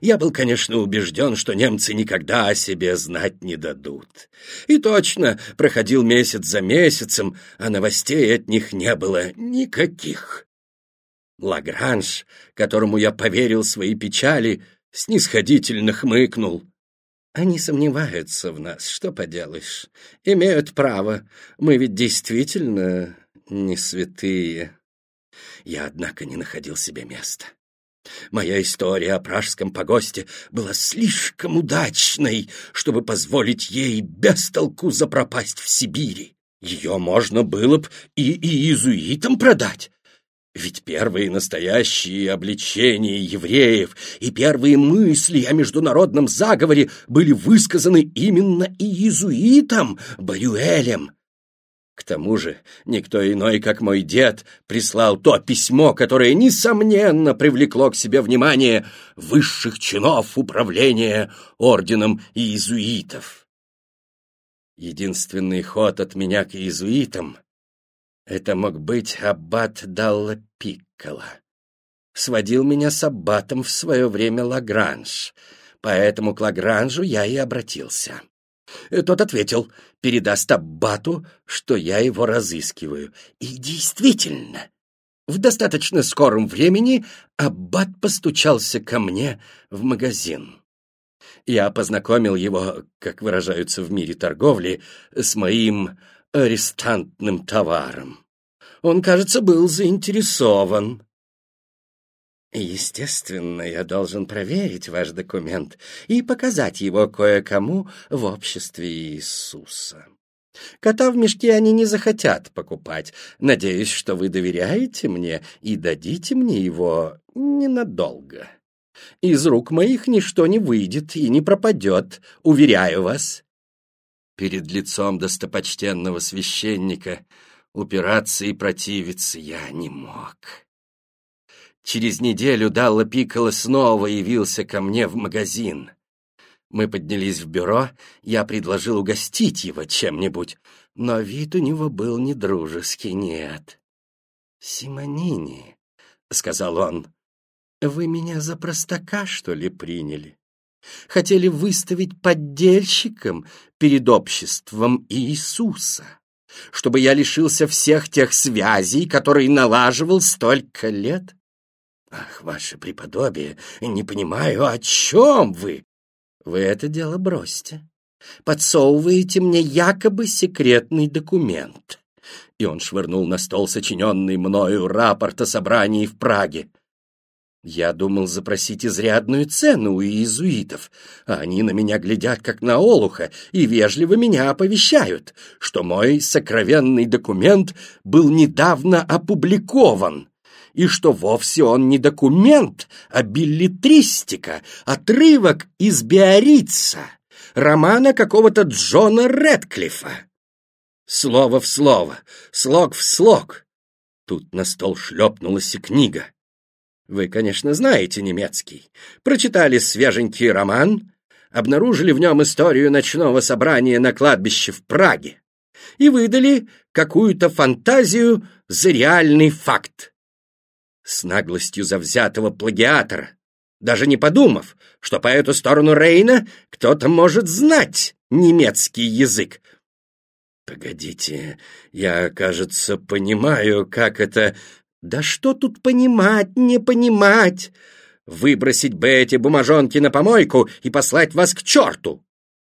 Я был, конечно, убежден, что немцы никогда о себе знать не дадут. И точно, проходил месяц за месяцем, а новостей от них не было никаких. Лагранж, которому я поверил свои печали, снисходительно хмыкнул. Они сомневаются в нас, что поделаешь. Имеют право. Мы ведь действительно не святые. Я, однако, не находил себе места. Моя история о пражском погосте была слишком удачной, чтобы позволить ей без толку запропасть в Сибири. Ее можно было б и, иезуитам продать. Ведь первые настоящие обличения евреев и первые мысли о международном заговоре были высказаны именно иезуитом Барюэлем. К тому же никто иной, как мой дед, прислал то письмо, которое, несомненно, привлекло к себе внимание высших чинов управления орденом иезуитов. Единственный ход от меня к иезуитам — это мог быть аббат Далла Пиккола. Сводил меня с аббатом в свое время Лагранж, поэтому к Лагранжу я и обратился. Тот ответил, передаст Аббату, что я его разыскиваю. И действительно, в достаточно скором времени Аббат постучался ко мне в магазин. Я познакомил его, как выражаются в мире торговли, с моим арестантным товаром. Он, кажется, был заинтересован. Естественно, я должен проверить ваш документ и показать его кое-кому в обществе Иисуса. Кота в мешке они не захотят покупать. Надеюсь, что вы доверяете мне и дадите мне его ненадолго. Из рук моих ничто не выйдет и не пропадет, уверяю вас. Перед лицом достопочтенного священника упираться и противиться я не мог. Через неделю Далла Пикколо снова явился ко мне в магазин. Мы поднялись в бюро, я предложил угостить его чем-нибудь, но вид у него был недружеский, нет. «Симонини», — сказал он, — «вы меня за простака, что ли, приняли? Хотели выставить поддельщиком перед обществом Иисуса?» чтобы я лишился всех тех связей, которые налаживал столько лет? «Ах, ваше преподобие, не понимаю, о чем вы?» «Вы это дело бросьте. Подсовываете мне якобы секретный документ». И он швырнул на стол сочиненный мною рапорт о собрании в Праге. Я думал запросить изрядную цену у иезуитов, а они на меня глядят как на олуха и вежливо меня оповещают, что мой сокровенный документ был недавно опубликован и что вовсе он не документ, а билетристика, отрывок из Биорица, романа какого-то Джона Редклифа. Слово в слово, слог в слог. Тут на стол шлепнулась и книга. Вы, конечно, знаете немецкий. Прочитали свеженький роман, обнаружили в нем историю ночного собрания на кладбище в Праге и выдали какую-то фантазию за реальный факт с наглостью завзятого плагиатора, даже не подумав, что по эту сторону Рейна кто-то может знать немецкий язык. Погодите, я, кажется, понимаю, как это... Да что тут понимать, не понимать? Выбросить бы эти бумажонки на помойку и послать вас к черту.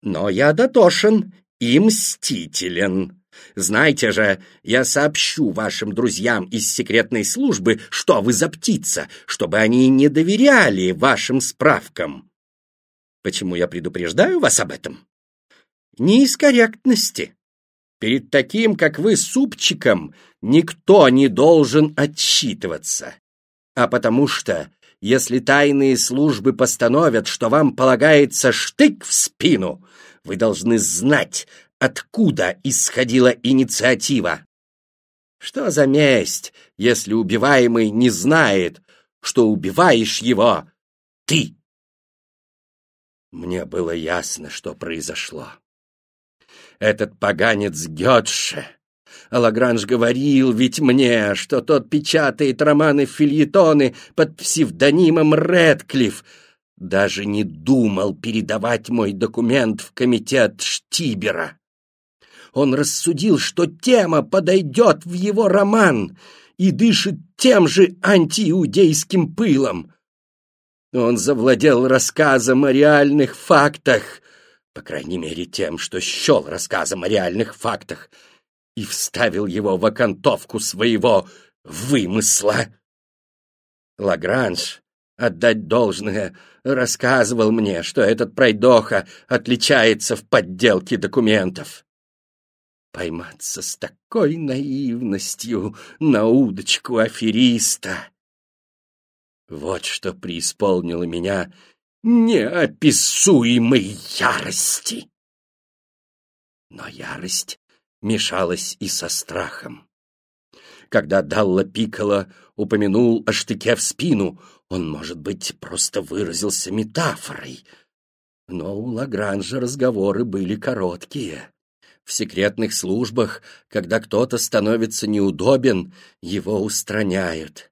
Но я дотошен и мстителен. Знаете же, я сообщу вашим друзьям из секретной службы, что вы за птица, чтобы они не доверяли вашим справкам. Почему я предупреждаю вас об этом? Не из корректности. Перед таким, как вы, супчиком, никто не должен отчитываться. А потому что, если тайные службы постановят, что вам полагается штык в спину, вы должны знать, откуда исходила инициатива. Что за месть, если убиваемый не знает, что убиваешь его ты? Мне было ясно, что произошло. Этот поганец Гетше. Лагранж говорил ведь мне, что тот печатает романы-фильетоны под псевдонимом Редклифф. даже не думал передавать мой документ в комитет Штибера. Он рассудил, что тема подойдет в его роман и дышит тем же антииудейским пылом. Он завладел рассказом о реальных фактах, по крайней мере тем, что счел рассказом о реальных фактах, и вставил его в окантовку своего вымысла. Лагранж, отдать должное, рассказывал мне, что этот пройдоха отличается в подделке документов. Пойматься с такой наивностью на удочку афериста. Вот что преисполнило меня неописуемой ярости. Но ярость мешалась и со страхом. Когда Далла Пикколо упомянул о штыке в спину, он, может быть, просто выразился метафорой. Но у Лагранжа разговоры были короткие. В секретных службах, когда кто-то становится неудобен, его устраняют.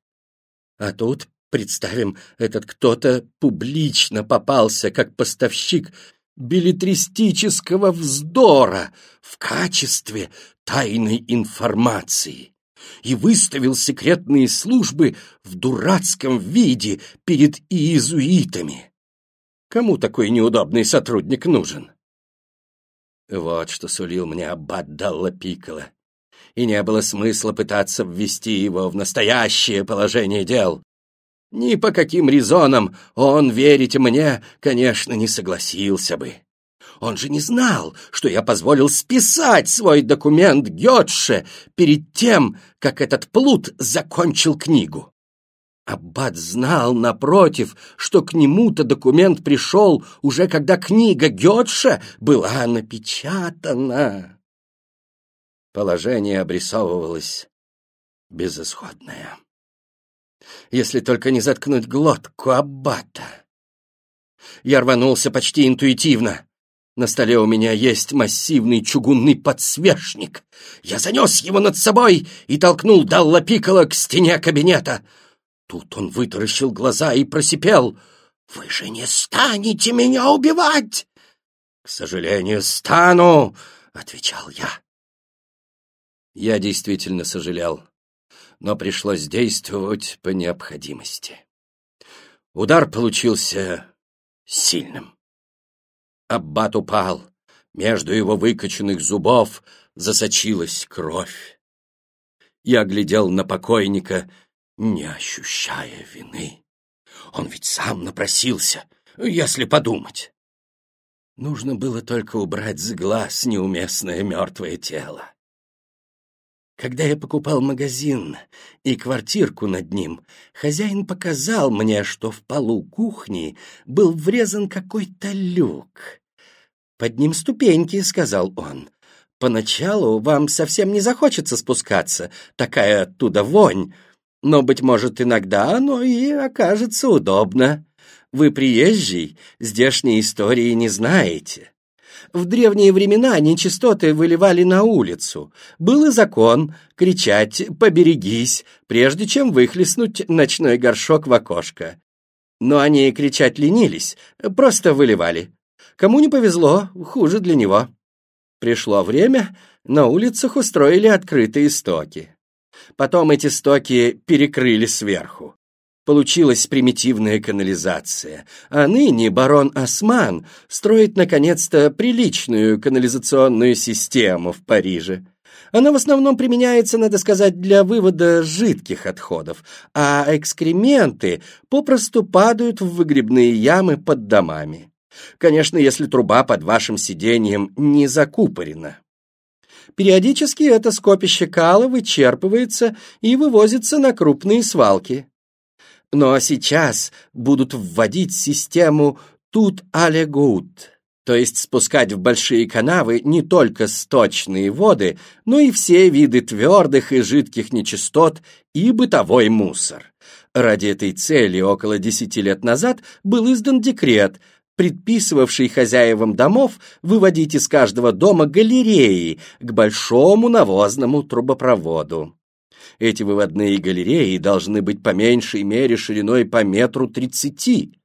А тут, представим, этот кто-то публично попался как поставщик билетристического вздора в качестве тайной информации и выставил секретные службы в дурацком виде перед иезуитами. Кому такой неудобный сотрудник нужен? Вот что сулил мне аббат Далла Пикколо. И не было смысла пытаться ввести его в настоящее положение дел. Ни по каким резонам он, верите мне, конечно, не согласился бы. Он же не знал, что я позволил списать свой документ Гетше перед тем, как этот плут закончил книгу. Аббат знал, напротив, что к нему-то документ пришел уже когда книга Гетше была напечатана. Положение обрисовывалось безысходное. Если только не заткнуть глотку Аббата. Я рванулся почти интуитивно. На столе у меня есть массивный чугунный подсвечник. Я занес его над собой и толкнул Далла Пикколо к стене кабинета. Тут он вытаращил глаза и просипел. «Вы же не станете меня убивать!» «К сожалению, стану!» — отвечал я. Я действительно сожалел, но пришлось действовать по необходимости. Удар получился сильным. Аббат упал. Между его выкоченных зубов засочилась кровь. Я глядел на покойника, не ощущая вины. Он ведь сам напросился, если подумать. Нужно было только убрать с глаз неуместное мертвое тело. Когда я покупал магазин и квартирку над ним, хозяин показал мне, что в полу кухни был врезан какой-то люк. «Под ним ступеньки», — сказал он. «Поначалу вам совсем не захочется спускаться, такая оттуда вонь, но, быть может, иногда оно и окажется удобно. Вы приезжий, здешней истории не знаете». В древние времена нечистоты выливали на улицу. Был и закон кричать «поберегись», прежде чем выхлестнуть ночной горшок в окошко. Но они кричать ленились, просто выливали. Кому не повезло, хуже для него. Пришло время, на улицах устроили открытые стоки. Потом эти стоки перекрыли сверху. Получилась примитивная канализация, а ныне барон Осман строит, наконец-то, приличную канализационную систему в Париже. Она в основном применяется, надо сказать, для вывода жидких отходов, а экскременты попросту падают в выгребные ямы под домами. Конечно, если труба под вашим сиденьем не закупорена. Периодически это скопище кала вычерпывается и вывозится на крупные свалки. Но сейчас будут вводить систему тут але гуд, то есть спускать в большие канавы не только сточные воды, но и все виды твердых и жидких нечистот и бытовой мусор. Ради этой цели около десяти лет назад был издан декрет, предписывавший хозяевам домов выводить из каждого дома галереи к большому навозному трубопроводу. Эти выводные галереи должны быть по меньшей мере шириной по метру тридцати.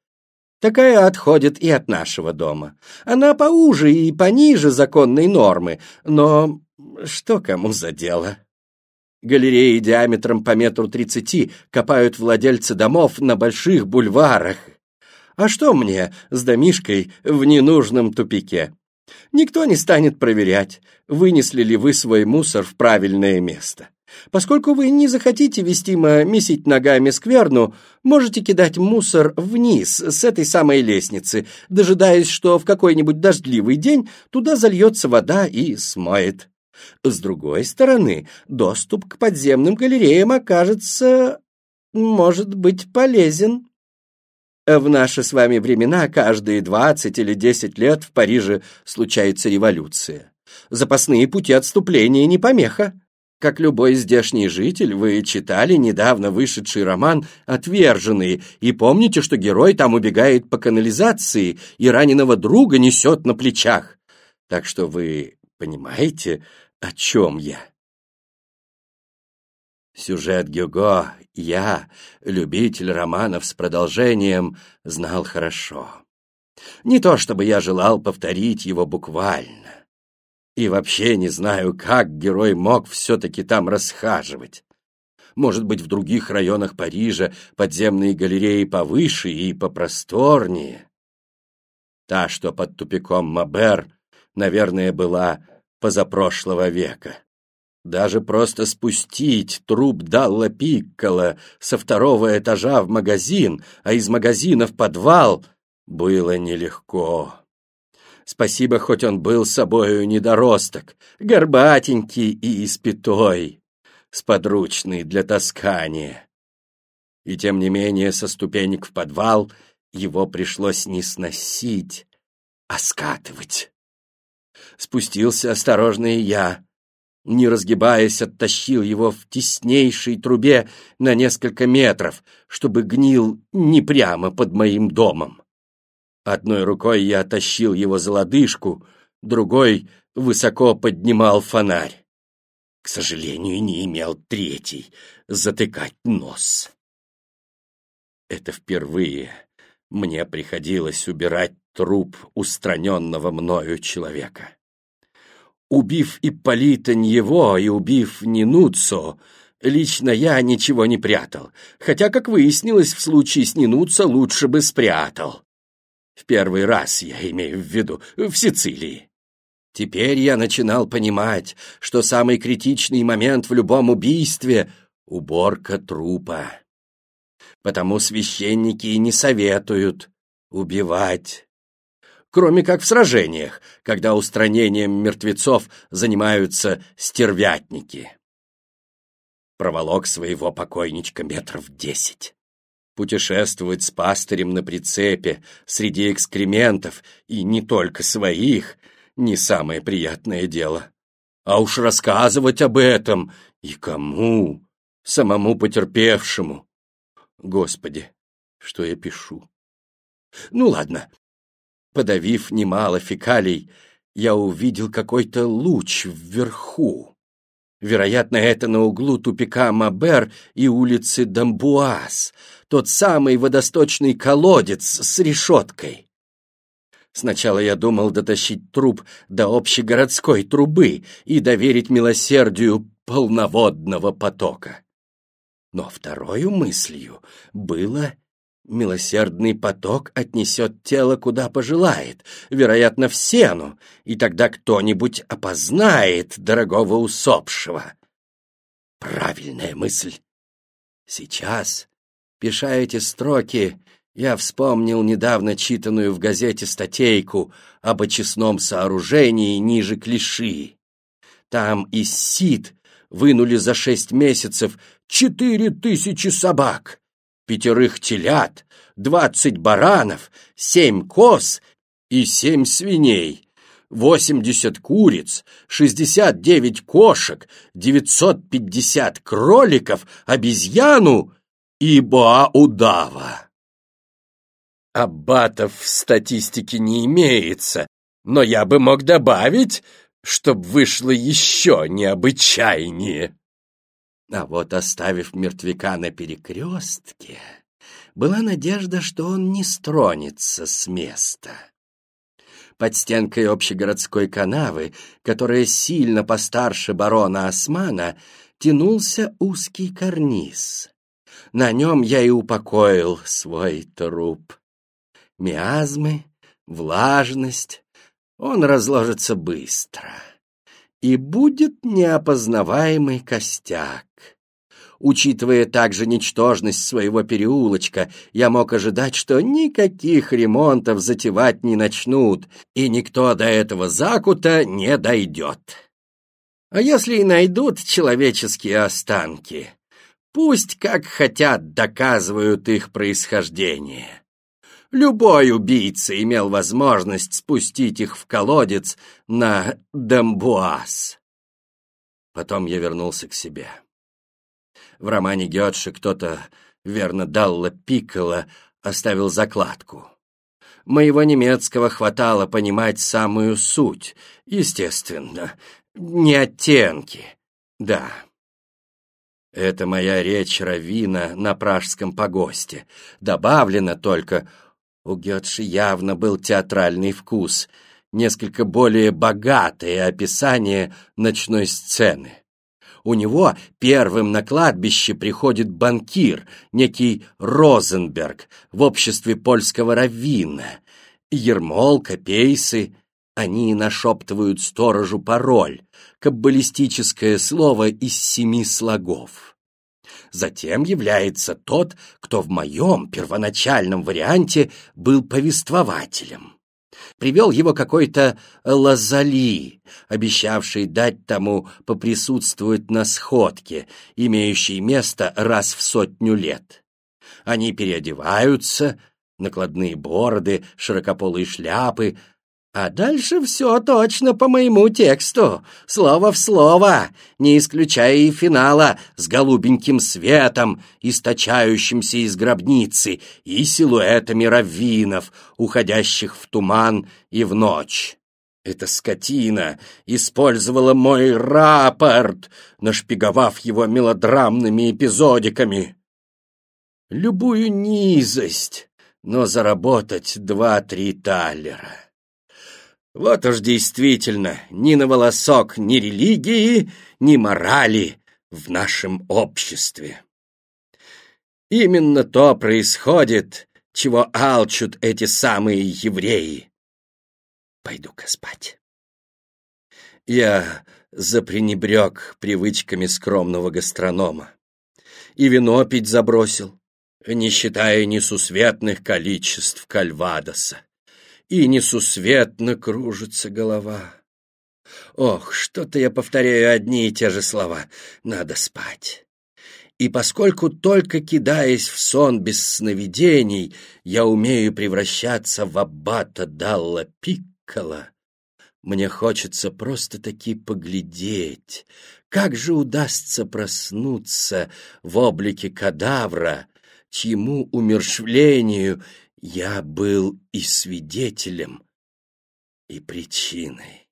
Такая отходит и от нашего дома. Она поуже и пониже законной нормы, но что кому за дело? Галереи диаметром по метру тридцати копают владельцы домов на больших бульварах. А что мне с домишкой в ненужном тупике? Никто не станет проверять, вынесли ли вы свой мусор в правильное место. Поскольку вы не захотите вестимо месить ногами скверну, можете кидать мусор вниз с этой самой лестницы, дожидаясь, что в какой-нибудь дождливый день туда зальется вода и смоет. С другой стороны, доступ к подземным галереям окажется, может быть, полезен. В наши с вами времена каждые двадцать или десять лет в Париже случается революция. Запасные пути отступления не помеха. Как любой здешний житель, вы читали недавно вышедший роман «Отверженные» и помните, что герой там убегает по канализации и раненого друга несет на плечах. Так что вы понимаете, о чем я? Сюжет Гюго я, любитель романов с продолжением, знал хорошо. Не то чтобы я желал повторить его буквально. И вообще не знаю, как герой мог все-таки там расхаживать. Может быть, в других районах Парижа подземные галереи повыше и попросторнее. Та, что под тупиком Мабер, наверное, была позапрошлого века. Даже просто спустить труп Далла Пиккола со второго этажа в магазин, а из магазина в подвал, было нелегко. Спасибо, хоть он был собою недоросток, горбатенький и испятой, сподручный для таскания. И тем не менее со ступенек в подвал его пришлось не сносить, а скатывать. Спустился осторожно и я, не разгибаясь, оттащил его в теснейшей трубе на несколько метров, чтобы гнил не прямо под моим домом. Одной рукой я тащил его за лодыжку, другой высоко поднимал фонарь. К сожалению, не имел третий — затыкать нос. Это впервые мне приходилось убирать труп устраненного мною человека. Убив Ипполита Ньево и убив Нинуццо, лично я ничего не прятал, хотя, как выяснилось, в случае с Нинуццо лучше бы спрятал. В первый раз, я имею в виду, в Сицилии. Теперь я начинал понимать, что самый критичный момент в любом убийстве — уборка трупа. Потому священники и не советуют убивать. Кроме как в сражениях, когда устранением мертвецов занимаются стервятники. Проволок своего покойничка метров десять. Путешествовать с пастырем на прицепе среди экскрементов, и не только своих, не самое приятное дело. А уж рассказывать об этом и кому? Самому потерпевшему. Господи, что я пишу? Ну ладно. Подавив немало фекалий, я увидел какой-то луч вверху. Вероятно, это на углу тупика Мабер и улицы Дамбуаз, тот самый водосточный колодец с решеткой. Сначала я думал дотащить труп до общегородской трубы и доверить милосердию полноводного потока. Но второй мыслью было Милосердный поток отнесет тело куда пожелает, вероятно, в сену, и тогда кто-нибудь опознает дорогого усопшего. Правильная мысль. Сейчас, пиша эти строки, я вспомнил недавно читанную в газете статейку об очистном сооружении ниже Клиши. Там из Сид вынули за шесть месяцев четыре тысячи собак пятерых телят, двадцать баранов, семь коз и семь свиней, восемьдесят куриц, шестьдесят девять кошек, девятьсот пятьдесят кроликов, обезьяну и боа-удава. Аббатов в статистике не имеется, но я бы мог добавить, чтоб вышло еще необычайнее. А вот оставив мертвяка на перекрестке, была надежда, что он не стронется с места. Под стенкой общегородской канавы, которая сильно постарше барона Османа, тянулся узкий карниз. На нем я и упокоил свой труп. Миазмы, влажность, он разложится быстро. И будет неопознаваемый костяк. Учитывая также ничтожность своего переулочка, я мог ожидать, что никаких ремонтов затевать не начнут, и никто до этого закута не дойдет. А если и найдут человеческие останки, пусть как хотят доказывают их происхождение. Любой убийца имел возможность спустить их в колодец на Дамбуаз. Потом я вернулся к себе. В романе Гетше кто-то, верно, Далла Пикколо, оставил закладку. Моего немецкого хватало понимать самую суть, естественно, не оттенки, да. Это моя речь Равина на пражском погосте. Добавлено только, у Гетши явно был театральный вкус, несколько более богатое описание ночной сцены. У него первым на кладбище приходит банкир, некий Розенберг, в обществе польского раввина. Ермолка, пейсы, они нашептывают сторожу пароль, каббалистическое слово из семи слогов. Затем является тот, кто в моем первоначальном варианте был повествователем. Привел его какой-то Лазали, обещавший дать тому поприсутствовать на сходке, имеющей место раз в сотню лет. Они переодеваются, накладные бороды, широкополые шляпы, а дальше все точно по моему тексту, слово в слово, не исключая и финала с голубеньким светом, источающимся из гробницы, и силуэтами раввинов, уходящих в туман и в ночь. Эта скотина использовала мой рапорт, нашпиговав его мелодрамными эпизодиками. Любую низость, но заработать два-три таллера. Вот уж действительно, ни на волосок ни религии, ни морали в нашем обществе. Именно то происходит, чего алчут эти самые евреи. Пойду-ка спать. Я запренебрег привычками скромного гастронома. И вино пить забросил, не считая несусветных количеств кальвадоса и несусветно кружится голова. Ох, что-то я повторяю одни и те же слова. Надо спать. И поскольку только кидаясь в сон без сновидений, я умею превращаться в аббата Далла Пиккола, мне хочется просто-таки поглядеть, как же удастся проснуться в облике кадавра, чьему умершвлению я был и свидетелем, и причиной.